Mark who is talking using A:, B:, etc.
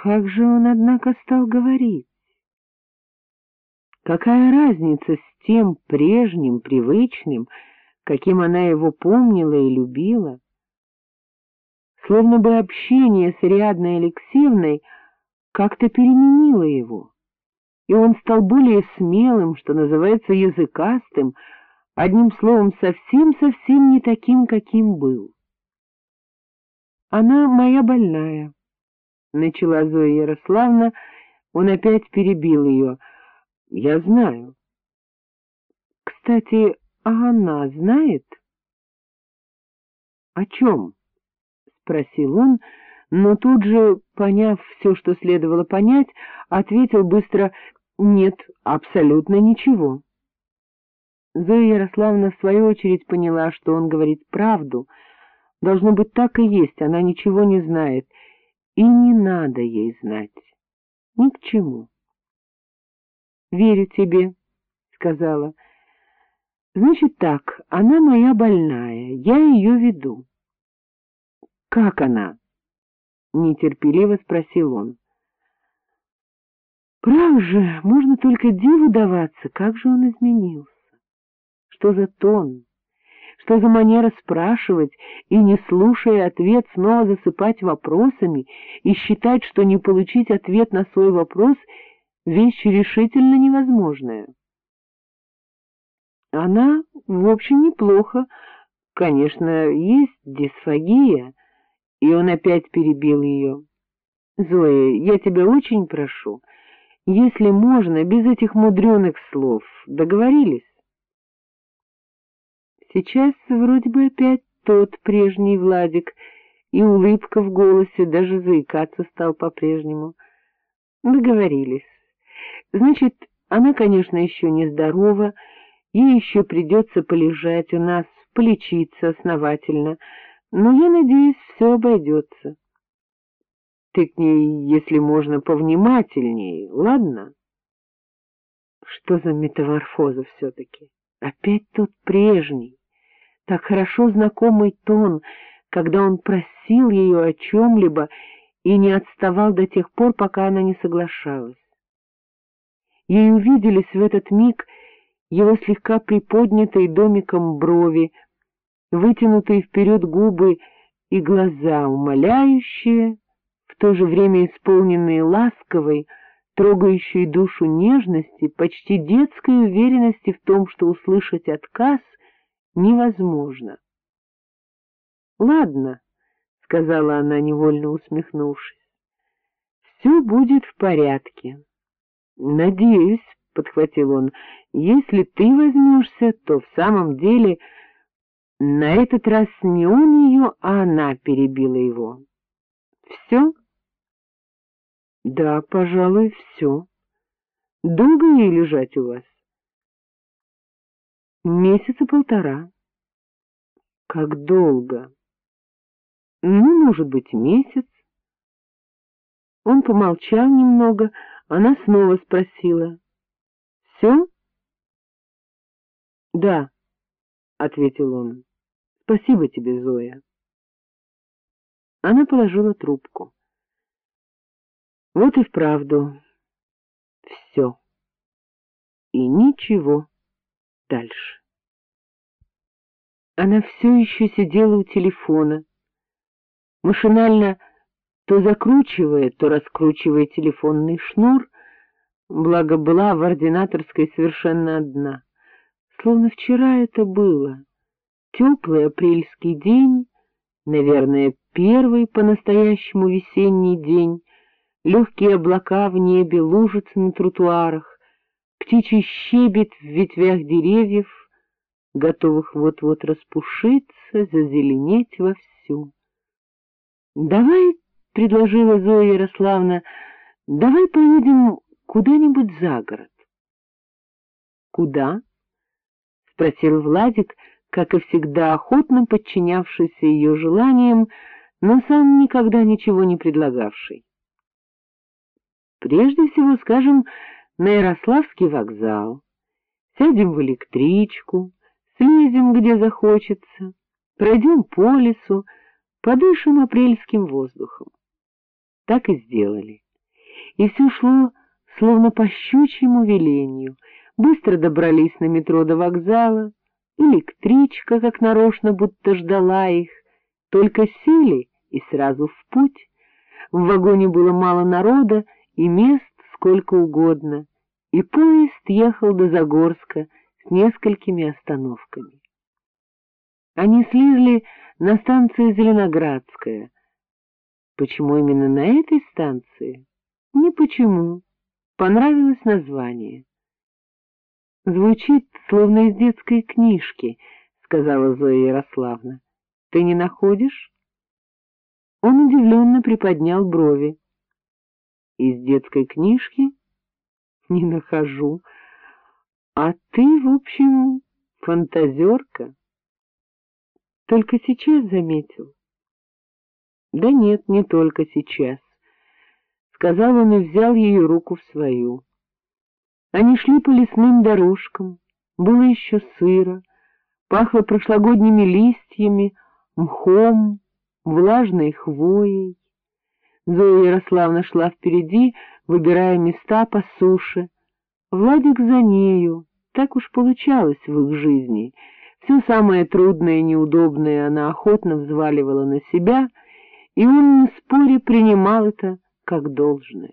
A: Как же он, однако, стал говорить? Какая разница с тем прежним, привычным, каким она его помнила и любила? Словно бы общение с Ариадной Алексеевной как-то переменило его, и он стал более смелым, что называется, языкастым, одним словом, совсем-совсем не таким, каким был. Она моя больная, — начала Зоя Ярославна, он опять перебил ее. — Я знаю. — Кстати, а она знает? — О чем? — спросил он, но тут же, поняв все, что следовало понять, ответил быстро — нет, абсолютно ничего. Зоя Ярославна в свою очередь поняла, что он говорит правду. Должно быть, так и есть, она ничего не знает — и не надо ей знать. Ни к чему. — Верю тебе, — сказала. — Значит так, она моя больная, я ее веду. — Как она? — нетерпеливо спросил он. — Прав же, можно только диву даваться, как же он изменился. Что за тон, что за манера спрашивать и, не слушая ответ, снова засыпать вопросами и считать, что не получить ответ на свой вопрос — вещь решительно невозможная. Она, в общем, неплохо. Конечно, есть дисфагия, и он опять перебил ее. — Зоя, я тебя очень прошу, если можно, без этих мудреных слов. Договорились? Сейчас вроде бы опять тот прежний Владик, и улыбка в голосе, даже заикаться стал по-прежнему. Договорились. Значит, она, конечно, еще не здорова, ей еще придется полежать у нас, полечиться основательно, но, я надеюсь, все обойдется. Ты к ней, если можно, повнимательней, ладно? Что за метаморфоза все-таки? Опять тот прежний так хорошо знакомый тон, когда он просил ее о чем-либо и не отставал до тех пор, пока она не соглашалась. Ей увиделись в этот миг его слегка приподнятые домиком брови, вытянутые вперед губы и глаза, умоляющие, в то же время исполненные ласковой, трогающей душу нежности, почти детской уверенности в том, что услышать отказ — невозможно. — Ладно, — сказала она, невольно усмехнувшись, — все будет в порядке. — Надеюсь, — подхватил он, — если ты возьмешься, то в самом деле на этот раз не он ее, а она перебила его. — Все? — Да, пожалуй, все. Долго ей лежать у вас? Месяца полтора. Как долго? Ну, может быть, месяц. Он помолчал немного, она снова спросила. — Все? — Да, — ответил он. — Спасибо тебе, Зоя. Она положила трубку. Вот и вправду все. И ничего дальше. Она все еще сидела у телефона, машинально то закручивая, то раскручивая телефонный шнур, благо была в ординаторской совершенно одна. Словно вчера это было. Теплый апрельский день, наверное, первый по-настоящему весенний день, легкие облака в небе, лужицы на тротуарах, птичий щебет в ветвях деревьев, готовых вот-вот распушиться, зазеленеть вовсю. — Давай, — предложила Зоя Ярославна, — давай поедем куда-нибудь за город. — Куда? — спросил Владик, как и всегда охотно подчинявшийся ее желаниям, но сам никогда ничего не предлагавший. — Прежде всего, скажем, на Ярославский вокзал, сядем в электричку, слезем, где захочется, пройдем по лесу, подышим апрельским воздухом. Так и сделали. и все шло словно по щучьему велению. Быстро добрались на метро до вокзала, электричка, как нарочно, будто ждала их, только сели и сразу в путь. В вагоне было мало народа и мест сколько угодно, и поезд ехал до Загорска несколькими остановками. Они слезли на станцию Зеленоградская. Почему именно на этой станции? Не почему. Понравилось название. Звучит, словно из детской книжки, — сказала Зоя Ярославна. — Ты не находишь? Он удивленно приподнял брови. — Из детской книжки? — Не нахожу. А ты, в общем, фантазерка. Только сейчас заметил. — Да нет, не только сейчас. Сказал он и взял ее руку в свою. Они шли по лесным дорожкам, было еще сыро, пахло прошлогодними листьями, мхом, влажной хвоей. Зоя Ярославна шла впереди, выбирая места по суше. Владик за нею, так уж получалось в их жизни. Все самое трудное и неудобное она охотно взваливала на себя, и он, не споря, принимал это как должное.